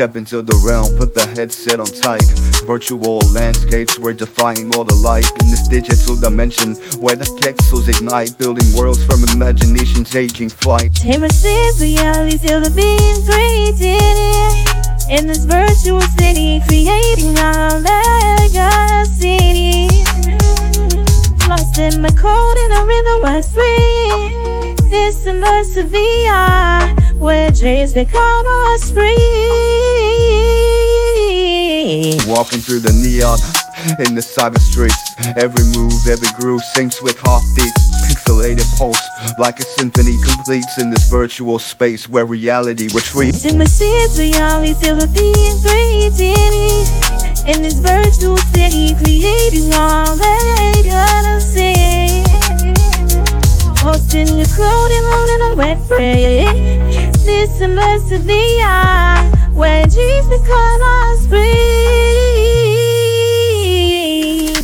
Step into the realm, put the headset on tight. Virtual landscapes, we're defying all the light in this digital dimension where the pixels ignite, building worlds from imagination, taking flight. Timothy's reality till the beings created in this virtual city, creating our legacy. Lost in my code in a rhythm was free. This immersive VR where dreams become us free. Walking through the neon in the cyber streets. Every move, every groove syncs with heartbeats. Pixelated pulse, like a symphony completes in this virtual space where reality retreats. Timothy's reality till the beings created in this virtual city, creating all legacy. Hosting your clothing on in a wet frame. This immersive VR where Jesus called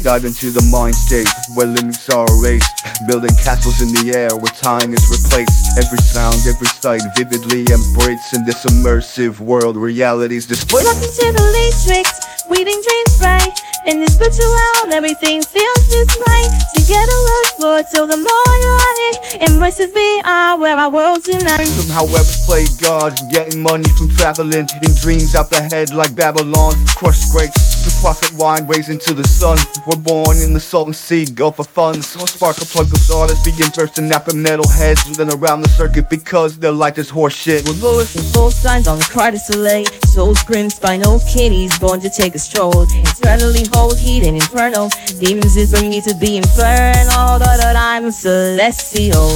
Dive into the mind state where limits are erased. Building castles in the air where time is replaced. Every sound, every sight vividly embraced in this immersive world. Reality's displayed. Welcome to the Matrix, weaving dreams bright. In this virtual world, everything feels just right. Together, let's explore till the morning. Immersive VR, where our worlds unite. Somehow ever play God, getting money from traveling in dreams out the head like Babylon. Crushed grapes, the profit wine raised into the sun. We're born in the Salton Sea, go for fun. So spark a plug of artists begin bursting up in metal heads, then around the circuit because their life is horseshit. With Lewis Both signs on the car to Soleil. Souls grim, spinal kitties born to take a stroll. Eternally hold heat and infernal. Demons is bring me to the infernal. Da I'm celestial.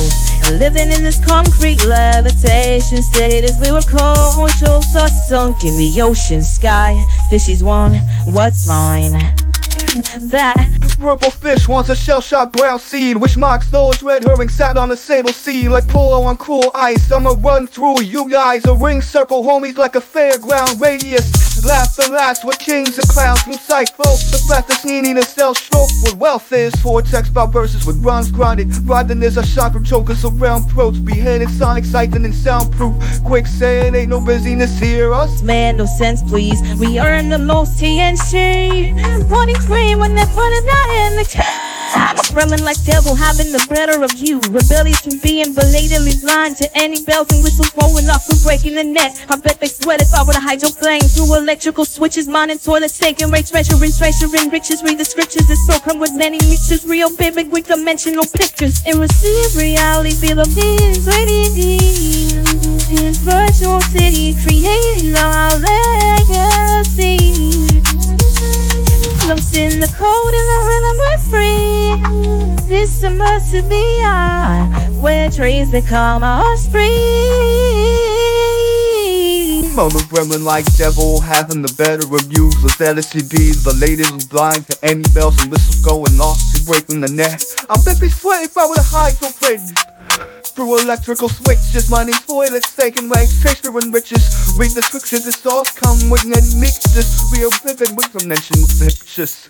Living in this concrete levitation state as we were. Shows us sunk in the ocean sky. Fishies want what's mine. That Purple fish wants a shell shocked brown seed, which marks those red herring sat on a sable sea like polo on cool ice. I'ma run through you guys, a ring circle, homies like a fairground radius. Laugh the last with kings and clowns from folks. The best that's needing to sell stroke with wealth is for vortex about verses with rhymes grinded. Riding is a shot from chokers around throats, beheaded, sonic siphon and soundproof. Quick saying ain't no busyness here, us. man, no sense, please. We earn the most TNC. Morning cream when they're putting that in the Running like devil, having the better of you. Rebellious from being belatedly blind to any bells and whistles rolling off breaking the net. I bet they sweat if I were to hide your hydroplane through electrical switches, mining toilet sinking, rates measuring, treasuring riches. Read the scriptures, it's so come with many mixtures, real vivid with dimensional pictures. And receive reality, feel the things waiting in virtual city, creating our legacy. Lost in the cold and the rhythm we're free. This immersive VR, where trees become our spring. Mother gremlin like devil, having the better reviews. The LCD, the latest is blind to any bells and whistles going off. She's breaking the net. I bet they sweat if I were to hide. Through electrical switches, mining toilets, taking ranks, treasure and riches. Read the scriptures, the sauce come with many mixtures. Real vivid with dimensional pictures.